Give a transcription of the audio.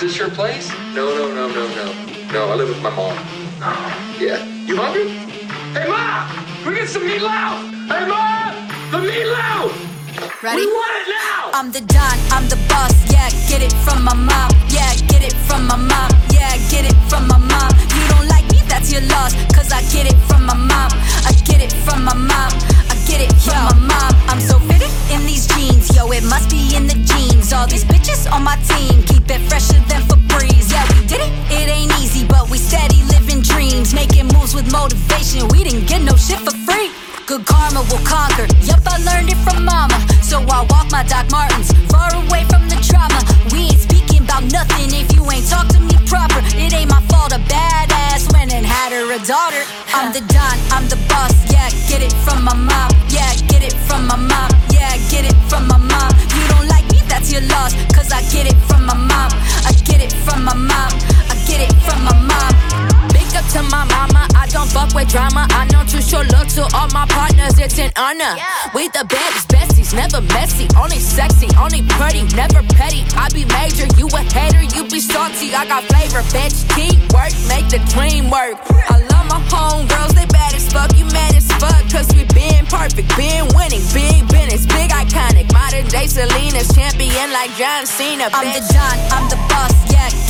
Is this your place? No, no, no, no, no. No, I live with my mom. Yeah. You hungry? Hey, Ma! We get some meatloaf! Hey, Ma! The meatloaf! Ready? We want it now! I'm the Don, I'm the boss, yeah, get it from my mom, yeah, get it from my mom, yeah, get it from my mom. You don't like me, that's your loss, cause I get it from my mom, I get it from my mom, I get it from my mom. I'm so fitted in these jeans, yo, it must be in the jeans. All these bitches on my team, keep it fresher than Febreze. Yeah, we did it, it ain't easy, but we steady living dreams, making moves with motivation. We didn't get no shit for free. Good karma will conquer. Yup, I learned it from mama. So I walk my Doc Martens far away from the trauma. We ain't speaking about nothing if you ain't talk to me proper. It ain't my fault a badass went and had her a daughter. I'm the Don, I'm the boss. Yeah, get it from my mom. Yeah, get it from my mom. Yeah, get it from my mom. You don't like me, that's your loss. Cause I get it drama. I know to show love to all my partners, it's an honor. We the baddest besties, never messy, only sexy, only pretty, never petty. I be major, you a hater, you be salty. I got flavor, bitch. Teamwork, make the dream work. I love my homegirls, they bad as fuck, you mad as fuck. Cause we been perfect, been winning, big business, big iconic. Modern day Selena's champion like John Cena. I'm the bitch. Don, I'm the boss, yeah, get it from my mom, yeah,